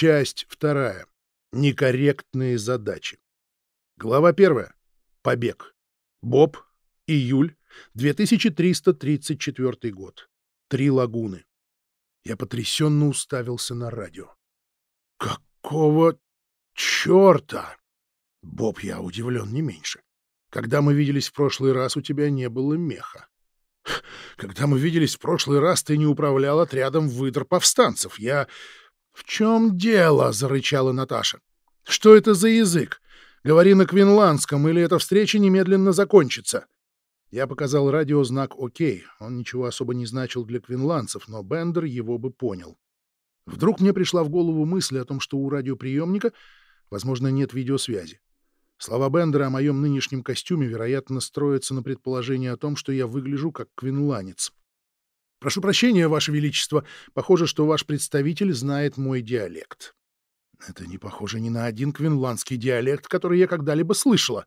Часть вторая. Некорректные задачи. Глава первая. Побег. Боб. Июль. 2334 год. Три лагуны. Я потрясенно уставился на радио. Какого черта? Боб, я удивлен не меньше. Когда мы виделись в прошлый раз, у тебя не было меха. Когда мы виделись в прошлый раз, ты не управлял отрядом выдр повстанцев. Я... — В чем дело? — зарычала Наташа. — Что это за язык? Говори на квинландском, или эта встреча немедленно закончится. Я показал радио знак «Окей». Он ничего особо не значил для квинландцев, но Бендер его бы понял. Вдруг мне пришла в голову мысль о том, что у радиоприемника, возможно, нет видеосвязи. Слова Бендера о моем нынешнем костюме, вероятно, строятся на предположении о том, что я выгляжу как квинланец. «Прошу прощения, Ваше Величество. Похоже, что ваш представитель знает мой диалект». Это не похоже ни на один квинландский диалект, который я когда-либо слышала.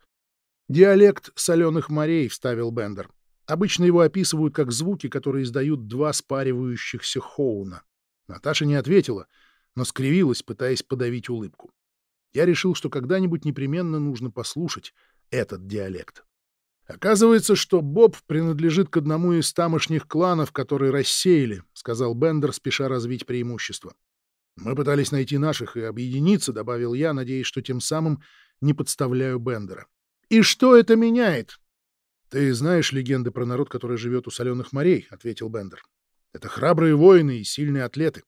«Диалект соленых морей», — вставил Бендер. Обычно его описывают как звуки, которые издают два спаривающихся хоуна. Наташа не ответила, но скривилась, пытаясь подавить улыбку. Я решил, что когда-нибудь непременно нужно послушать этот диалект. «Оказывается, что Боб принадлежит к одному из тамошних кланов, которые рассеяли», — сказал Бендер, спеша развить преимущество. Мы пытались найти наших и объединиться, добавил я, надеясь, что тем самым не подставляю Бендера. И что это меняет? Ты знаешь легенды про народ, который живет у соленых морей, ответил Бендер. Это храбрые воины и сильные атлеты.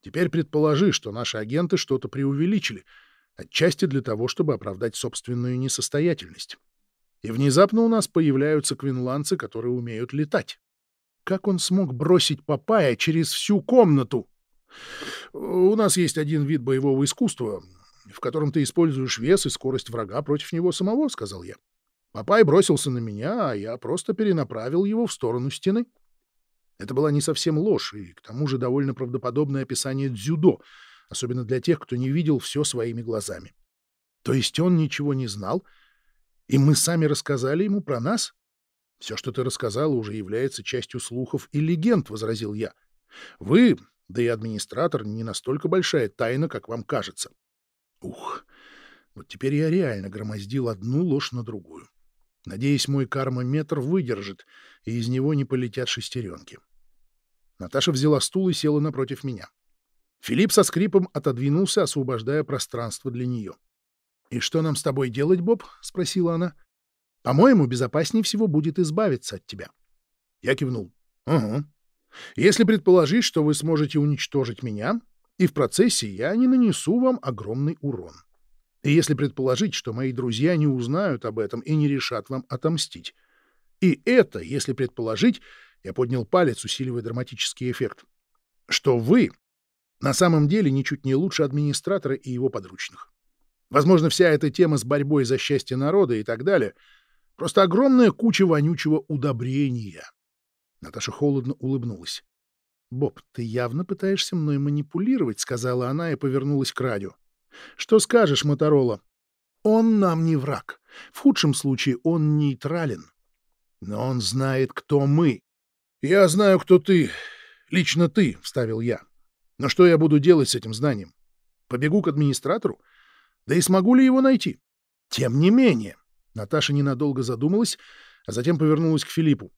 Теперь предположи, что наши агенты что-то преувеличили, отчасти для того, чтобы оправдать собственную несостоятельность. И внезапно у нас появляются квинландцы, которые умеют летать. Как он смог бросить Папая через всю комнату? У нас есть один вид боевого искусства, в котором ты используешь вес и скорость врага против него самого, — сказал я. Папай бросился на меня, а я просто перенаправил его в сторону стены. Это была не совсем ложь, и к тому же довольно правдоподобное описание дзюдо, особенно для тех, кто не видел все своими глазами. То есть он ничего не знал, и мы сами рассказали ему про нас? Все, что ты рассказала, уже является частью слухов и легенд, — возразил я. Вы да и администратор не настолько большая тайна, как вам кажется. Ух, вот теперь я реально громоздил одну ложь на другую. Надеюсь, мой кармометр выдержит, и из него не полетят шестеренки. Наташа взяла стул и села напротив меня. Филипп со скрипом отодвинулся, освобождая пространство для нее. «И что нам с тобой делать, Боб?» — спросила она. «По-моему, безопаснее всего будет избавиться от тебя». Я кивнул. «Угу. Если предположить, что вы сможете уничтожить меня, и в процессе я не нанесу вам огромный урон. И если предположить, что мои друзья не узнают об этом и не решат вам отомстить. И это, если предположить, я поднял палец, усиливая драматический эффект, что вы на самом деле ничуть не лучше администратора и его подручных. Возможно, вся эта тема с борьбой за счастье народа и так далее — просто огромная куча вонючего удобрения, Наташа холодно улыбнулась. «Боб, ты явно пытаешься мной манипулировать», — сказала она и повернулась к радио. «Что скажешь, Моторола? Он нам не враг. В худшем случае он нейтрален. Но он знает, кто мы. Я знаю, кто ты. Лично ты», — вставил я. «Но что я буду делать с этим знанием? Побегу к администратору? Да и смогу ли его найти? Тем не менее...» Наташа ненадолго задумалась, а затем повернулась к Филиппу.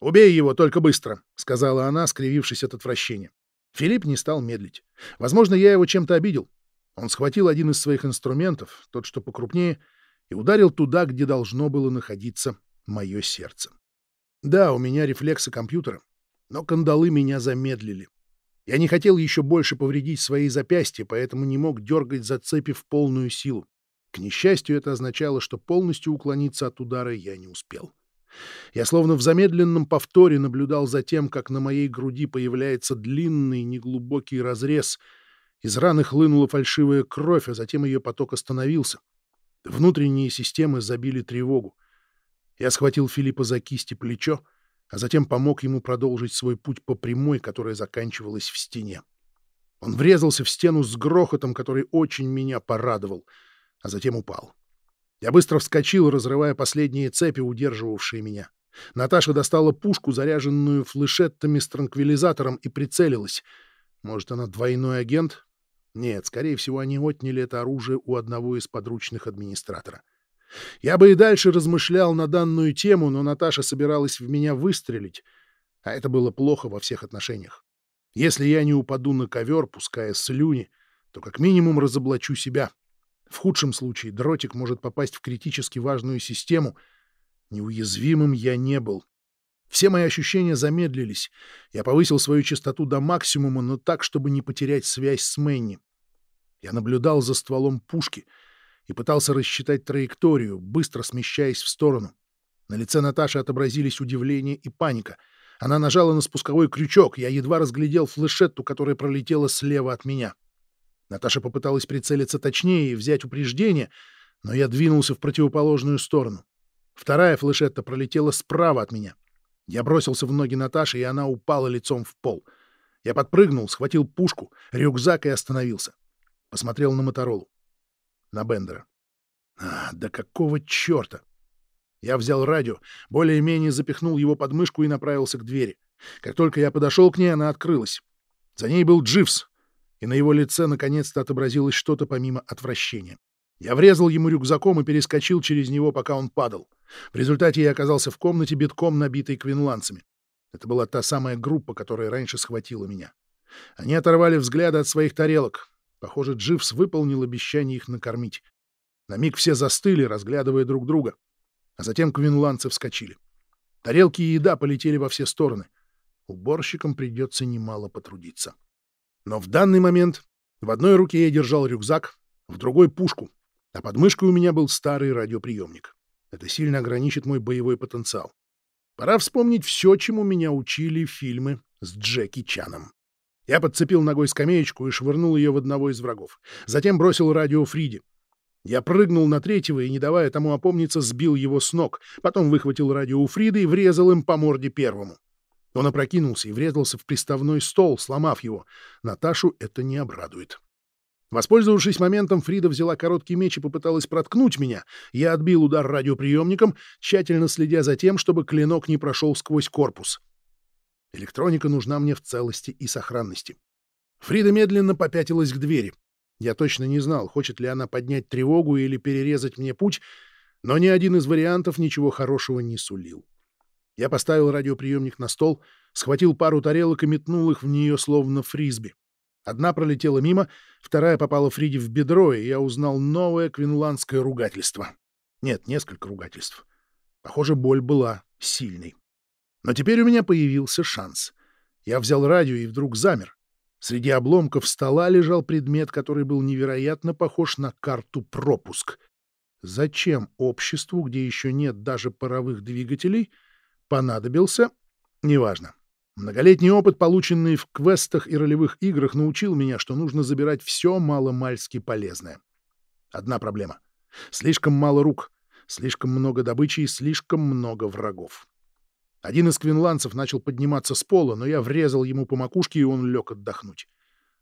«Убей его, только быстро», — сказала она, скривившись от отвращения. Филипп не стал медлить. Возможно, я его чем-то обидел. Он схватил один из своих инструментов, тот, что покрупнее, и ударил туда, где должно было находиться мое сердце. Да, у меня рефлексы компьютера, но кандалы меня замедлили. Я не хотел еще больше повредить свои запястья, поэтому не мог дергать зацепи в полную силу. К несчастью, это означало, что полностью уклониться от удара я не успел. Я словно в замедленном повторе наблюдал за тем, как на моей груди появляется длинный неглубокий разрез. Из раны хлынула фальшивая кровь, а затем ее поток остановился. Внутренние системы забили тревогу. Я схватил Филиппа за кисть и плечо, а затем помог ему продолжить свой путь по прямой, которая заканчивалась в стене. Он врезался в стену с грохотом, который очень меня порадовал, а затем упал. Я быстро вскочил, разрывая последние цепи, удерживавшие меня. Наташа достала пушку, заряженную флешеттами с транквилизатором, и прицелилась. Может, она двойной агент? Нет, скорее всего, они отняли это оружие у одного из подручных администратора. Я бы и дальше размышлял на данную тему, но Наташа собиралась в меня выстрелить, а это было плохо во всех отношениях. Если я не упаду на ковер, пуская слюни, то как минимум разоблачу себя. В худшем случае дротик может попасть в критически важную систему. Неуязвимым я не был. Все мои ощущения замедлились. Я повысил свою частоту до максимума, но так, чтобы не потерять связь с Мэнни. Я наблюдал за стволом пушки и пытался рассчитать траекторию, быстро смещаясь в сторону. На лице Наташи отобразились удивление и паника. Она нажала на спусковой крючок. Я едва разглядел флешетту, которая пролетела слева от меня. Наташа попыталась прицелиться точнее и взять упреждение, но я двинулся в противоположную сторону. Вторая флешетта пролетела справа от меня. Я бросился в ноги Наташи, и она упала лицом в пол. Я подпрыгнул, схватил пушку, рюкзак и остановился. Посмотрел на Моторолу. На Бендера. А, да какого черта! Я взял радио, более-менее запихнул его под мышку и направился к двери. Как только я подошел к ней, она открылась. За ней был Дживс, и на его лице наконец-то отобразилось что-то помимо отвращения. Я врезал ему рюкзаком и перескочил через него, пока он падал. В результате я оказался в комнате, битком набитой квинландцами. Это была та самая группа, которая раньше схватила меня. Они оторвали взгляды от своих тарелок. Похоже, Дживс выполнил обещание их накормить. На миг все застыли, разглядывая друг друга. А затем квинландцы вскочили. Тарелки и еда полетели во все стороны. Уборщикам придется немало потрудиться. Но в данный момент в одной руке я держал рюкзак, в другой — пушку, а под мышкой у меня был старый радиоприемник. Это сильно ограничит мой боевой потенциал. Пора вспомнить все, чему меня учили фильмы с Джеки Чаном. Я подцепил ногой скамеечку и швырнул ее в одного из врагов. Затем бросил радио Фриди. Я прыгнул на третьего и, не давая тому опомниться, сбил его с ног. Потом выхватил радио у Фриды и врезал им по морде первому. Он опрокинулся и врезался в приставной стол, сломав его. Наташу это не обрадует. Воспользовавшись моментом, Фрида взяла короткий меч и попыталась проткнуть меня. Я отбил удар радиоприемником, тщательно следя за тем, чтобы клинок не прошел сквозь корпус. Электроника нужна мне в целости и сохранности. Фрида медленно попятилась к двери. Я точно не знал, хочет ли она поднять тревогу или перерезать мне путь, но ни один из вариантов ничего хорошего не сулил. Я поставил радиоприемник на стол, схватил пару тарелок и метнул их в нее словно фрисби. Одна пролетела мимо, вторая попала Фриде в бедро, и я узнал новое квинландское ругательство. Нет, несколько ругательств. Похоже, боль была сильной. Но теперь у меня появился шанс. Я взял радио и вдруг замер. Среди обломков стола лежал предмет, который был невероятно похож на карту пропуск. Зачем обществу, где еще нет даже паровых двигателей, — понадобился, неважно. Многолетний опыт, полученный в квестах и ролевых играх, научил меня, что нужно забирать все маломальски полезное. Одна проблема. Слишком мало рук, слишком много добычи и слишком много врагов. Один из квинландцев начал подниматься с пола, но я врезал ему по макушке, и он лег отдохнуть.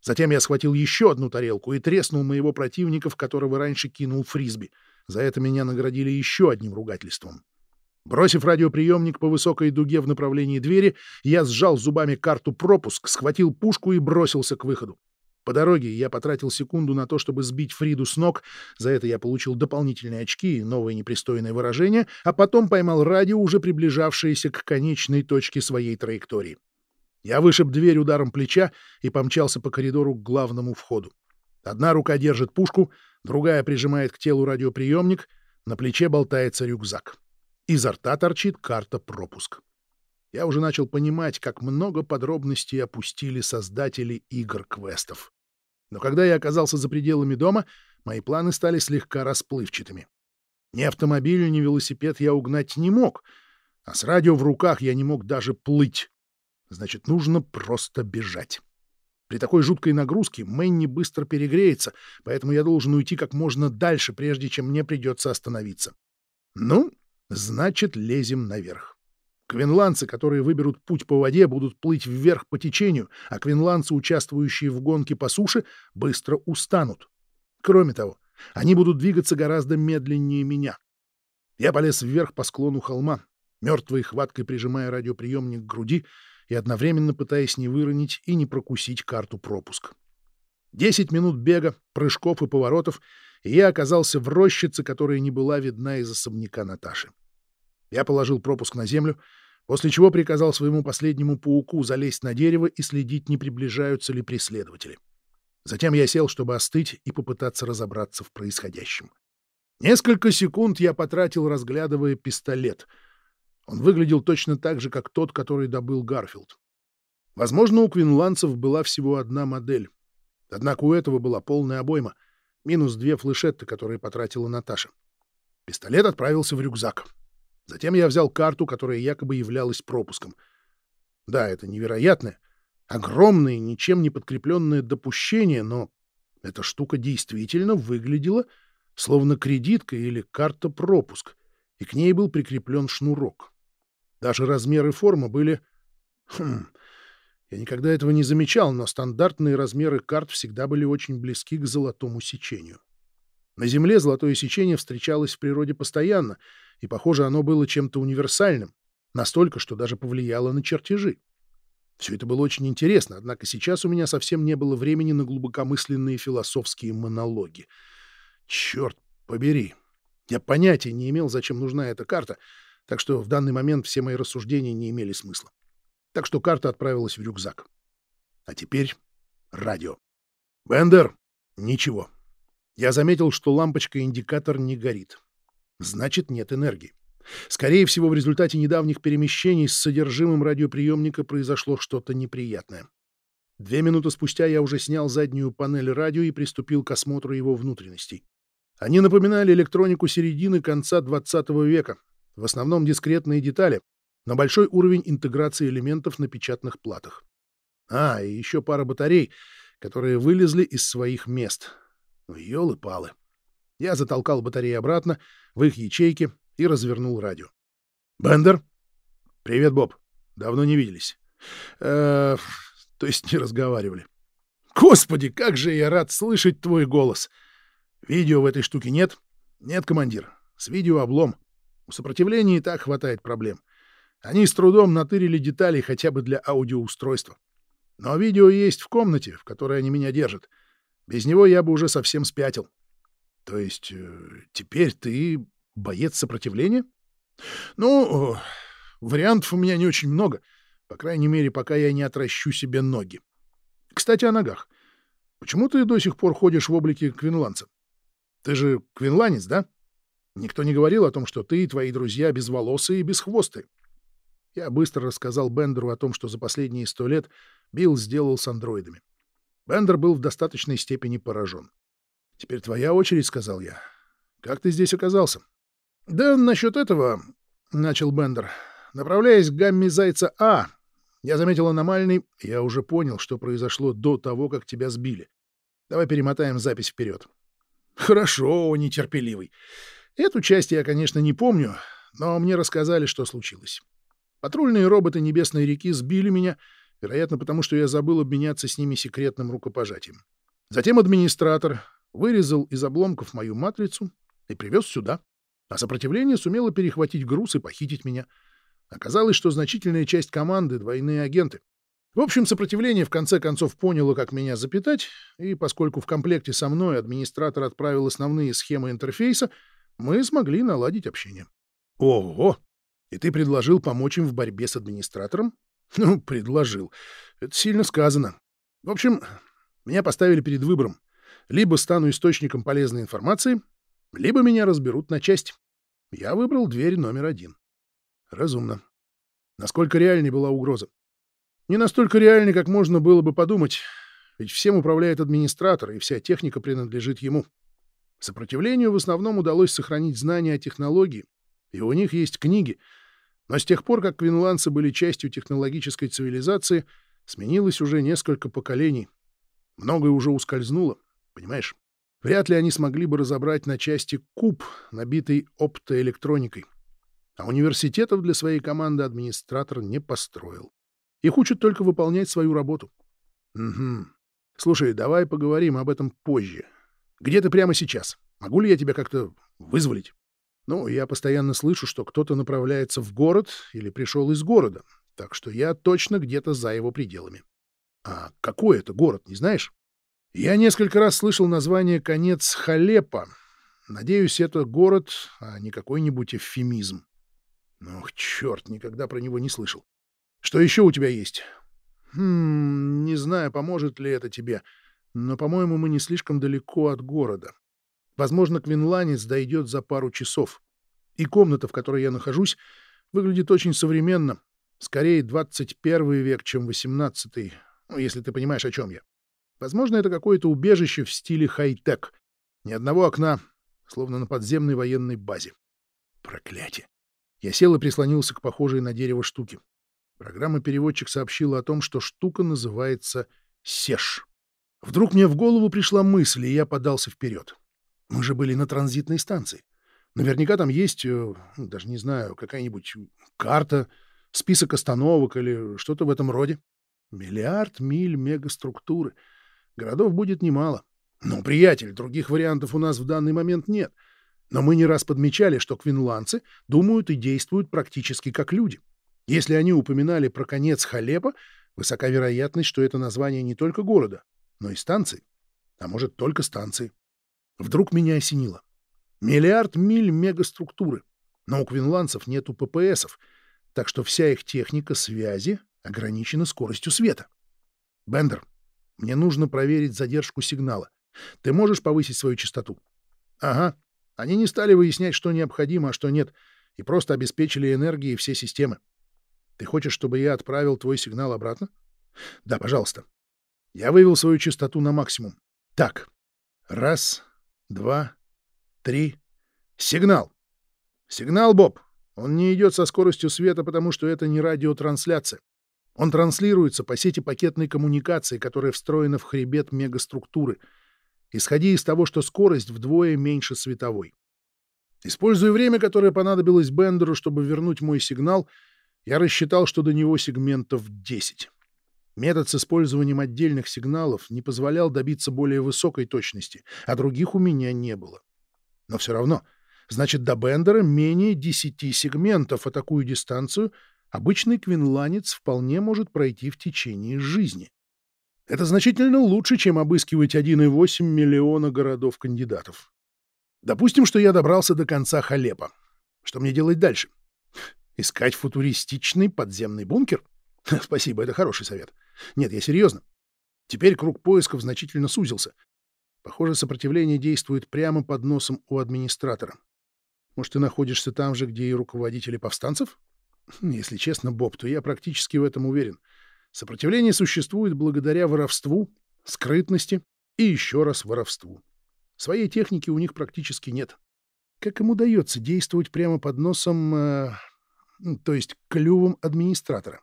Затем я схватил еще одну тарелку и треснул моего противника, в которого раньше кинул фрисби. За это меня наградили еще одним ругательством. Бросив радиоприемник по высокой дуге в направлении двери, я сжал зубами карту пропуск, схватил пушку и бросился к выходу. По дороге я потратил секунду на то, чтобы сбить Фриду с ног, за это я получил дополнительные очки и новое непристойное выражение, а потом поймал радио, уже приближавшееся к конечной точке своей траектории. Я вышиб дверь ударом плеча и помчался по коридору к главному входу. Одна рука держит пушку, другая прижимает к телу радиоприемник, на плече болтается рюкзак. Изо рта торчит карта пропуск. Я уже начал понимать, как много подробностей опустили создатели игр-квестов. Но когда я оказался за пределами дома, мои планы стали слегка расплывчатыми. Ни автомобиль, ни велосипед я угнать не мог, а с радио в руках я не мог даже плыть. Значит, нужно просто бежать. При такой жуткой нагрузке Мэнни быстро перегреется, поэтому я должен уйти как можно дальше, прежде чем мне придется остановиться. Ну, Значит, лезем наверх. Квинландцы, которые выберут путь по воде, будут плыть вверх по течению, а квинландцы, участвующие в гонке по суше, быстро устанут. Кроме того, они будут двигаться гораздо медленнее меня. Я полез вверх по склону холма, мертвой хваткой прижимая радиоприемник к груди и одновременно пытаясь не выронить и не прокусить карту пропуск. Десять минут бега, прыжков и поворотов, и я оказался в рощице, которая не была видна из особняка Наташи. Я положил пропуск на землю, после чего приказал своему последнему пауку залезть на дерево и следить, не приближаются ли преследователи. Затем я сел, чтобы остыть и попытаться разобраться в происходящем. Несколько секунд я потратил, разглядывая пистолет. Он выглядел точно так же, как тот, который добыл Гарфилд. Возможно, у квинландцев была всего одна модель. Однако у этого была полная обойма, минус две флешетты, которые потратила Наташа. Пистолет отправился в рюкзак. Затем я взял карту, которая якобы являлась пропуском. Да, это невероятное, огромное, ничем не подкрепленное допущение, но эта штука действительно выглядела словно кредитка или карта-пропуск, и к ней был прикреплен шнурок. Даже размеры формы были... Хм... Я никогда этого не замечал, но стандартные размеры карт всегда были очень близки к золотому сечению. На Земле золотое сечение встречалось в природе постоянно, и, похоже, оно было чем-то универсальным, настолько, что даже повлияло на чертежи. Все это было очень интересно, однако сейчас у меня совсем не было времени на глубокомысленные философские монологи. Черт побери! Я понятия не имел, зачем нужна эта карта, так что в данный момент все мои рассуждения не имели смысла. Так что карта отправилась в рюкзак. А теперь радио. Бендер! Ничего. Я заметил, что лампочка-индикатор не горит. Значит, нет энергии. Скорее всего, в результате недавних перемещений с содержимым радиоприемника произошло что-то неприятное. Две минуты спустя я уже снял заднюю панель радио и приступил к осмотру его внутренностей. Они напоминали электронику середины конца 20 века, в основном дискретные детали, но большой уровень интеграции элементов на печатных платах. А, и еще пара батарей, которые вылезли из своих мест. Ну, елы-палы. Я затолкал батареи обратно в их ячейки и развернул радио. «Бендер?» «Привет, Боб. Давно не виделись». Э, то есть не разговаривали. «Господи, как же я рад слышать твой голос!» «Видео в этой штуке нет?» «Нет, командир. С видео облом. У сопротивления и так хватает проблем. Они с трудом натырили детали хотя бы для аудиоустройства. Но видео есть в комнате, в которой они меня держат. Без него я бы уже совсем спятил. То есть э, теперь ты боец сопротивления? Ну, вариантов у меня не очень много. По крайней мере, пока я не отращу себе ноги. Кстати, о ногах. Почему ты до сих пор ходишь в облике квинландца? Ты же квинланец, да? Никто не говорил о том, что ты и твои друзья безволосые и бесхвостые. Я быстро рассказал Бендеру о том, что за последние сто лет Билл сделал с андроидами. Бендер был в достаточной степени поражен. — Теперь твоя очередь, — сказал я. — Как ты здесь оказался? — Да насчет этого, — начал Бендер. Направляясь к гамме Зайца А, я заметил аномальный... Я уже понял, что произошло до того, как тебя сбили. Давай перемотаем запись вперед. — Хорошо, нетерпеливый. Эту часть я, конечно, не помню, но мне рассказали, что случилось. Патрульные роботы Небесной реки сбили меня, вероятно, потому что я забыл обменяться с ними секретным рукопожатием. Затем администратор вырезал из обломков мою матрицу и привез сюда. А сопротивление сумело перехватить груз и похитить меня. Оказалось, что значительная часть команды — двойные агенты. В общем, сопротивление в конце концов поняло, как меня запитать, и поскольку в комплекте со мной администратор отправил основные схемы интерфейса, мы смогли наладить общение. Ого! И ты предложил помочь им в борьбе с администратором? Ну, предложил. Это сильно сказано. В общем, меня поставили перед выбором либо стану источником полезной информации, либо меня разберут на части. Я выбрал дверь номер один. Разумно. Насколько реальной была угроза? Не настолько реальной, как можно было бы подумать, ведь всем управляет администратор, и вся техника принадлежит ему. Сопротивлению в основном удалось сохранить знания о технологии, и у них есть книги, но с тех пор, как квинландцы были частью технологической цивилизации, сменилось уже несколько поколений. Многое уже ускользнуло. Понимаешь? Вряд ли они смогли бы разобрать на части куб, набитый оптоэлектроникой. А университетов для своей команды администратор не построил. Их учат только выполнять свою работу. Угу. Слушай, давай поговорим об этом позже. Где ты прямо сейчас? Могу ли я тебя как-то вызволить? Ну, я постоянно слышу, что кто-то направляется в город или пришел из города, так что я точно где-то за его пределами. А какой это город, не знаешь? Я несколько раз слышал название «Конец Халепа». Надеюсь, это город, а не какой-нибудь эвфемизм. Ох, черт, никогда про него не слышал. Что еще у тебя есть? Хм, не знаю, поможет ли это тебе, но, по-моему, мы не слишком далеко от города. Возможно, Квинланец дойдет за пару часов. И комната, в которой я нахожусь, выглядит очень современно. Скорее, 21 век, чем 18 ну, если ты понимаешь, о чем я. Возможно, это какое-то убежище в стиле хай-тек. Ни одного окна, словно на подземной военной базе. Проклятие. Я сел и прислонился к похожей на дерево штуке. Программа-переводчик сообщила о том, что штука называется «Сеш». Вдруг мне в голову пришла мысль, и я подался вперед. Мы же были на транзитной станции. Наверняка там есть, э, даже не знаю, какая-нибудь карта, список остановок или что-то в этом роде. Миллиард миль мегаструктуры. Городов будет немало. Но, приятель, других вариантов у нас в данный момент нет. Но мы не раз подмечали, что квинландцы думают и действуют практически как люди. Если они упоминали про конец Халепа, высока вероятность, что это название не только города, но и станции. А может, только станции. Вдруг меня осенило. Миллиард миль мегаструктуры. Но у квинландцев нету ППСов, так что вся их техника связи ограничена скоростью света. Бендер, мне нужно проверить задержку сигнала. Ты можешь повысить свою частоту? Ага. Они не стали выяснять, что необходимо, а что нет, и просто обеспечили энергией все системы. Ты хочешь, чтобы я отправил твой сигнал обратно? Да, пожалуйста. Я вывел свою частоту на максимум. Так. Раз, два, три. Сигнал. Сигнал, Боб. Он не идет со скоростью света, потому что это не радиотрансляция. Он транслируется по сети пакетной коммуникации, которая встроена в хребет мегаструктуры, исходя из того, что скорость вдвое меньше световой. Используя время, которое понадобилось Бендеру, чтобы вернуть мой сигнал, я рассчитал, что до него сегментов 10. Метод с использованием отдельных сигналов не позволял добиться более высокой точности, а других у меня не было. Но все равно, значит, до Бендера менее 10 сегментов, а такую дистанцию обычный квинланец вполне может пройти в течение жизни. Это значительно лучше, чем обыскивать 1,8 миллиона городов-кандидатов. Допустим, что я добрался до конца Халепа. Что мне делать дальше? Искать футуристичный подземный бункер? Спасибо, это хороший совет. Нет, я серьезно. Теперь круг поисков значительно сузился. Похоже, сопротивление действует прямо под носом у администратора. Может, ты находишься там же, где и руководители повстанцев? Если честно, Боб, то я практически в этом уверен. Сопротивление существует благодаря воровству, скрытности и еще раз воровству. Своей техники у них практически нет. Как им удается действовать прямо под носом, э, то есть клювом администратора?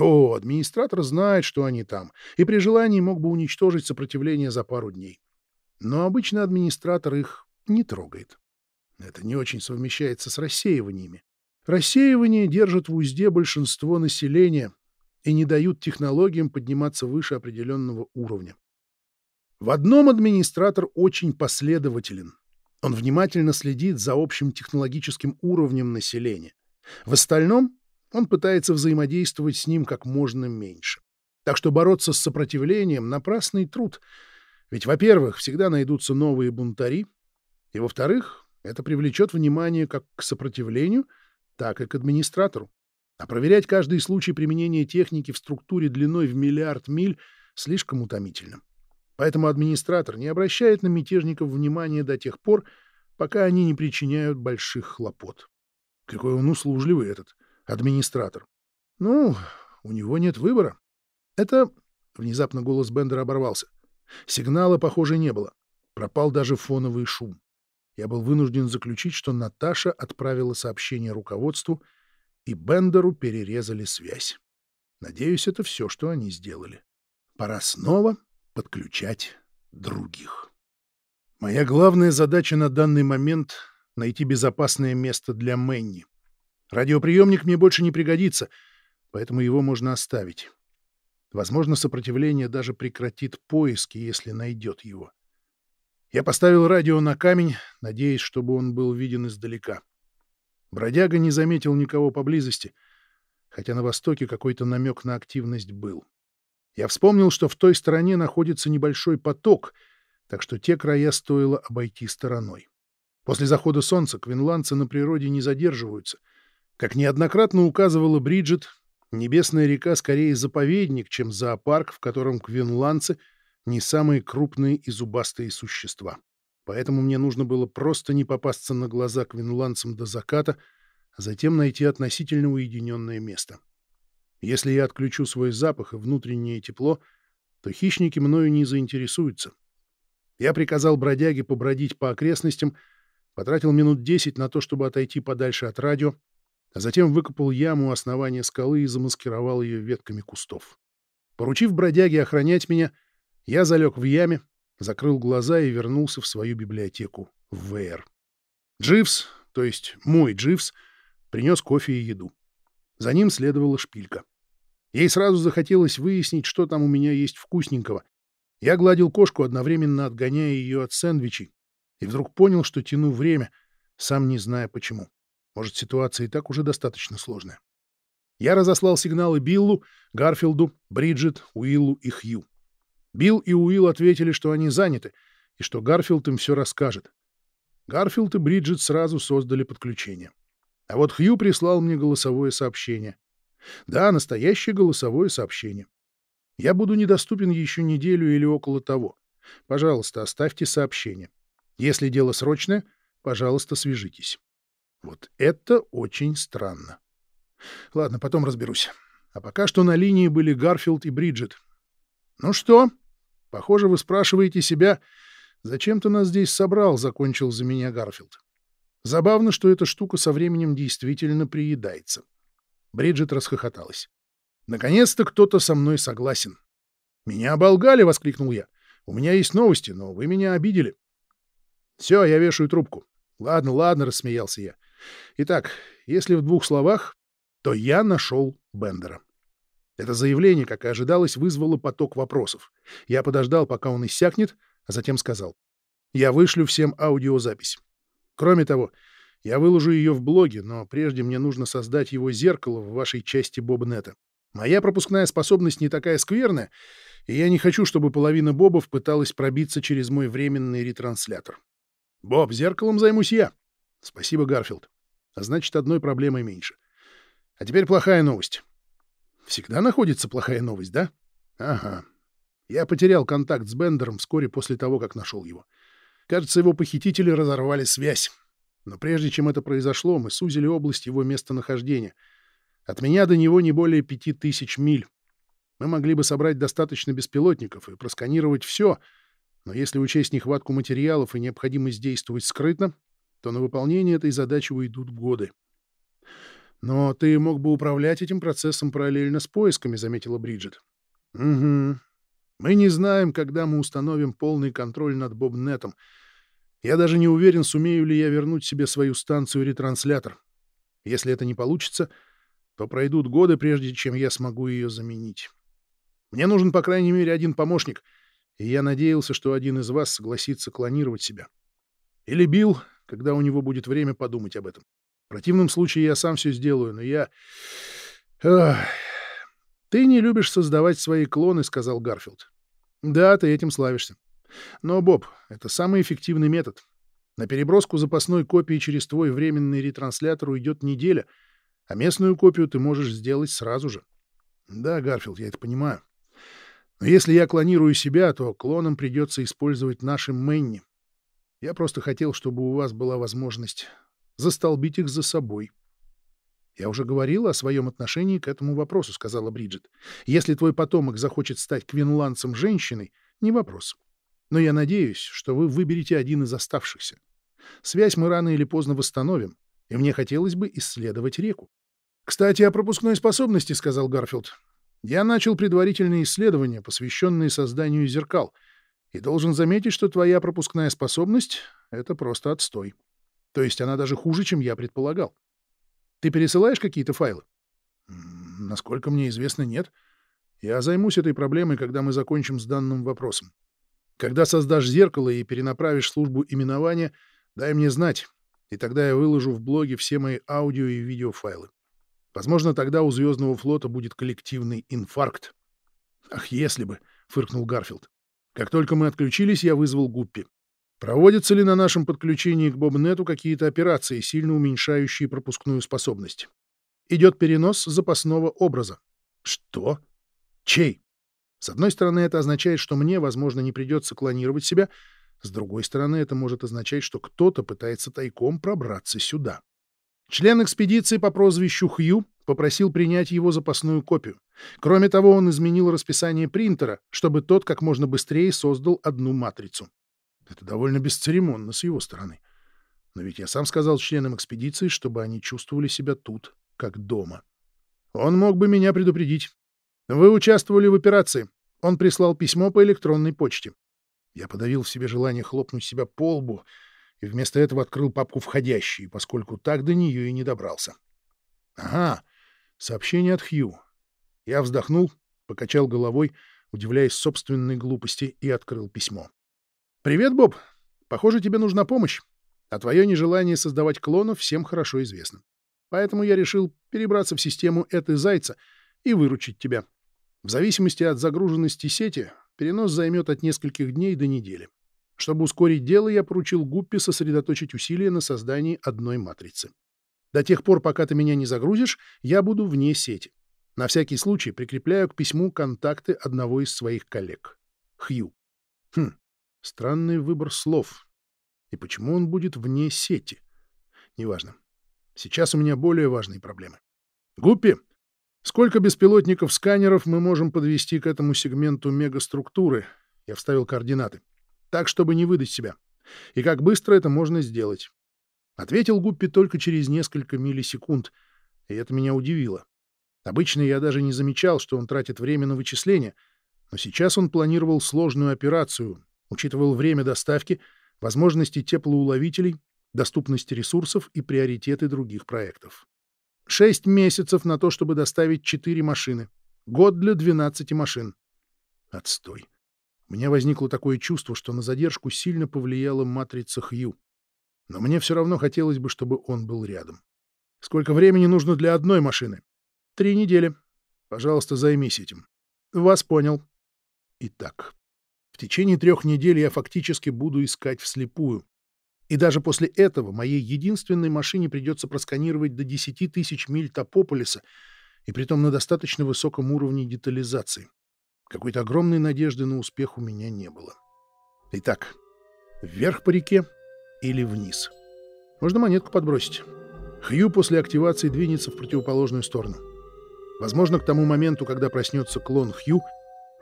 О, администратор знает, что они там, и при желании мог бы уничтожить сопротивление за пару дней. Но обычно администратор их не трогает. Это не очень совмещается с рассеиваниями. Рассеивание держит в узде большинство населения и не дают технологиям подниматься выше определенного уровня. В одном администратор очень последователен. Он внимательно следит за общим технологическим уровнем населения. В остальном он пытается взаимодействовать с ним как можно меньше. Так что бороться с сопротивлением — напрасный труд. Ведь, во-первых, всегда найдутся новые бунтари, и, во-вторых, это привлечет внимание как к сопротивлению, так и к администратору. А проверять каждый случай применения техники в структуре длиной в миллиард миль слишком утомительно. Поэтому администратор не обращает на мятежников внимания до тех пор, пока они не причиняют больших хлопот. Какой он услужливый этот администратор. Ну, у него нет выбора. Это... Внезапно голос Бендера оборвался. Сигнала, похоже, не было. Пропал даже фоновый шум. Я был вынужден заключить, что Наташа отправила сообщение руководству, и Бендеру перерезали связь. Надеюсь, это все, что они сделали. Пора снова подключать других. Моя главная задача на данный момент — найти безопасное место для Мэнни. Радиоприемник мне больше не пригодится, поэтому его можно оставить. Возможно, сопротивление даже прекратит поиски, если найдет его. Я поставил радио на камень, надеясь, чтобы он был виден издалека. Бродяга не заметил никого поблизости, хотя на востоке какой-то намек на активность был. Я вспомнил, что в той стороне находится небольшой поток, так что те края стоило обойти стороной. После захода солнца квинландцы на природе не задерживаются. Как неоднократно указывала Бриджит, Небесная река скорее заповедник, чем зоопарк, в котором квинландцы не самые крупные и зубастые существа. Поэтому мне нужно было просто не попасться на глаза квинландцам до заката, а затем найти относительно уединенное место. Если я отключу свой запах и внутреннее тепло, то хищники мною не заинтересуются. Я приказал бродяге побродить по окрестностям, потратил минут десять на то, чтобы отойти подальше от радио, а затем выкопал яму у основания скалы и замаскировал ее ветками кустов. Поручив бродяге охранять меня, я залег в яме, закрыл глаза и вернулся в свою библиотеку в ВР. Дживс, то есть мой Дживс, принес кофе и еду. За ним следовала шпилька. Ей сразу захотелось выяснить, что там у меня есть вкусненького. Я гладил кошку, одновременно отгоняя ее от сэндвичей, и вдруг понял, что тяну время, сам не зная почему. Может, ситуация и так уже достаточно сложная. Я разослал сигналы Биллу, Гарфилду, Бриджит, Уиллу и Хью. Билл и Уилл ответили, что они заняты, и что Гарфилд им все расскажет. Гарфилд и Бриджит сразу создали подключение. А вот Хью прислал мне голосовое сообщение. Да, настоящее голосовое сообщение. Я буду недоступен еще неделю или около того. Пожалуйста, оставьте сообщение. Если дело срочное, пожалуйста, свяжитесь. Вот это очень странно. Ладно, потом разберусь. А пока что на линии были Гарфилд и Бриджит. Ну что? Похоже, вы спрашиваете себя, зачем ты нас здесь собрал, закончил за меня Гарфилд. Забавно, что эта штука со временем действительно приедается. Бриджит расхохоталась. Наконец-то кто-то со мной согласен. «Меня оболгали!» — воскликнул я. «У меня есть новости, но вы меня обидели». «Все, я вешаю трубку». «Ладно, ладно», — рассмеялся я. Итак, если в двух словах, то я нашел Бендера. Это заявление, как и ожидалось, вызвало поток вопросов. Я подождал, пока он иссякнет, а затем сказал. Я вышлю всем аудиозапись. Кроме того, я выложу ее в блоге, но прежде мне нужно создать его зеркало в вашей части Бобнета. Моя пропускная способность не такая скверная, и я не хочу, чтобы половина бобов пыталась пробиться через мой временный ретранслятор. Боб, зеркалом займусь я. Спасибо, Гарфилд. А значит, одной проблемой меньше. А теперь плохая новость. Всегда находится плохая новость, да? Ага. Я потерял контакт с Бендером вскоре после того, как нашел его. Кажется, его похитители разорвали связь. Но прежде чем это произошло, мы сузили область его местонахождения. От меня до него не более пяти тысяч миль. Мы могли бы собрать достаточно беспилотников и просканировать все, но если учесть нехватку материалов и необходимость действовать скрытно, то на выполнение этой задачи уйдут годы. «Но ты мог бы управлять этим процессом параллельно с поисками», — заметила Бриджит. «Угу. Мы не знаем, когда мы установим полный контроль над Бобнетом. Я даже не уверен, сумею ли я вернуть себе свою станцию-ретранслятор. Если это не получится, то пройдут годы, прежде чем я смогу ее заменить. Мне нужен, по крайней мере, один помощник, и я надеялся, что один из вас согласится клонировать себя. Или Билл, когда у него будет время подумать об этом. В противном случае я сам все сделаю, но я... «Ты не любишь создавать свои клоны», — сказал Гарфилд. «Да, ты этим славишься. Но, Боб, это самый эффективный метод. На переброску запасной копии через твой временный ретранслятор уйдет неделя, а местную копию ты можешь сделать сразу же». «Да, Гарфилд, я это понимаю. Но если я клонирую себя, то клонам придется использовать наши Мэнни. Я просто хотел, чтобы у вас была возможность застолбить их за собой. «Я уже говорила о своем отношении к этому вопросу», — сказала Бриджит. «Если твой потомок захочет стать квинландцем женщиной, не вопрос. Но я надеюсь, что вы выберете один из оставшихся. Связь мы рано или поздно восстановим, и мне хотелось бы исследовать реку». «Кстати, о пропускной способности», — сказал Гарфилд. «Я начал предварительные исследования, посвященные созданию зеркал — и должен заметить, что твоя пропускная способность — это просто отстой. То есть она даже хуже, чем я предполагал. Ты пересылаешь какие-то файлы? Насколько мне известно, нет. Я займусь этой проблемой, когда мы закончим с данным вопросом. Когда создашь зеркало и перенаправишь службу именования, дай мне знать, и тогда я выложу в блоге все мои аудио и видеофайлы. Возможно, тогда у Звездного флота будет коллективный инфаркт. «Ах, если бы!» — фыркнул Гарфилд. Как только мы отключились, я вызвал Гуппи. Проводятся ли на нашем подключении к Бобнету какие-то операции, сильно уменьшающие пропускную способность? Идет перенос запасного образа. Что? Чей? С одной стороны, это означает, что мне, возможно, не придется клонировать себя. С другой стороны, это может означать, что кто-то пытается тайком пробраться сюда. Член экспедиции по прозвищу Хью попросил принять его запасную копию. Кроме того, он изменил расписание принтера, чтобы тот как можно быстрее создал одну матрицу. Это довольно бесцеремонно с его стороны. Но ведь я сам сказал членам экспедиции, чтобы они чувствовали себя тут, как дома. Он мог бы меня предупредить. Вы участвовали в операции. Он прислал письмо по электронной почте. Я подавил в себе желание хлопнуть себя по лбу и вместо этого открыл папку «Входящие», поскольку так до нее и не добрался. Ага, сообщение от Хью. Я вздохнул, покачал головой, удивляясь собственной глупости, и открыл письмо. «Привет, Боб. Похоже, тебе нужна помощь, а твое нежелание создавать клонов всем хорошо известно. Поэтому я решил перебраться в систему этой зайца и выручить тебя. В зависимости от загруженности сети перенос займет от нескольких дней до недели. Чтобы ускорить дело, я поручил Гуппи сосредоточить усилия на создании одной матрицы. До тех пор, пока ты меня не загрузишь, я буду вне сети. На всякий случай прикрепляю к письму контакты одного из своих коллег. Хью. Хм, странный выбор слов. И почему он будет вне сети? Неважно. Сейчас у меня более важные проблемы. Гуппи, сколько беспилотников-сканеров мы можем подвести к этому сегменту мегаструктуры? Я вставил координаты. Так, чтобы не выдать себя. И как быстро это можно сделать? Ответил Гуппи только через несколько миллисекунд, и это меня удивило. Обычно я даже не замечал, что он тратит время на вычисления, но сейчас он планировал сложную операцию, учитывал время доставки, возможности теплоуловителей доступность ресурсов и приоритеты других проектов. Шесть месяцев на то, чтобы доставить четыре машины. Год для 12 машин. Отстой. У меня возникло такое чувство, что на задержку сильно повлияла матрица Хью. Но мне все равно хотелось бы, чтобы он был рядом. Сколько времени нужно для одной машины? Три недели. Пожалуйста, займись этим. Вас понял. Итак, в течение трех недель я фактически буду искать вслепую. И даже после этого моей единственной машине придется просканировать до 10 тысяч миль Топополиса, и притом на достаточно высоком уровне детализации. Какой-то огромной надежды на успех у меня не было. Итак, вверх по реке или вниз? Можно монетку подбросить. Хью после активации двинется в противоположную сторону. Возможно, к тому моменту, когда проснется клон Хью,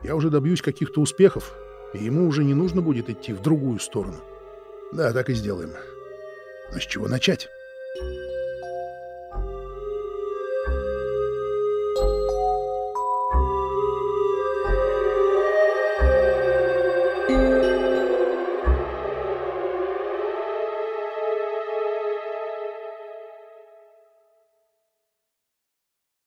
я уже добьюсь каких-то успехов, и ему уже не нужно будет идти в другую сторону. Да, так и сделаем. Но с чего начать?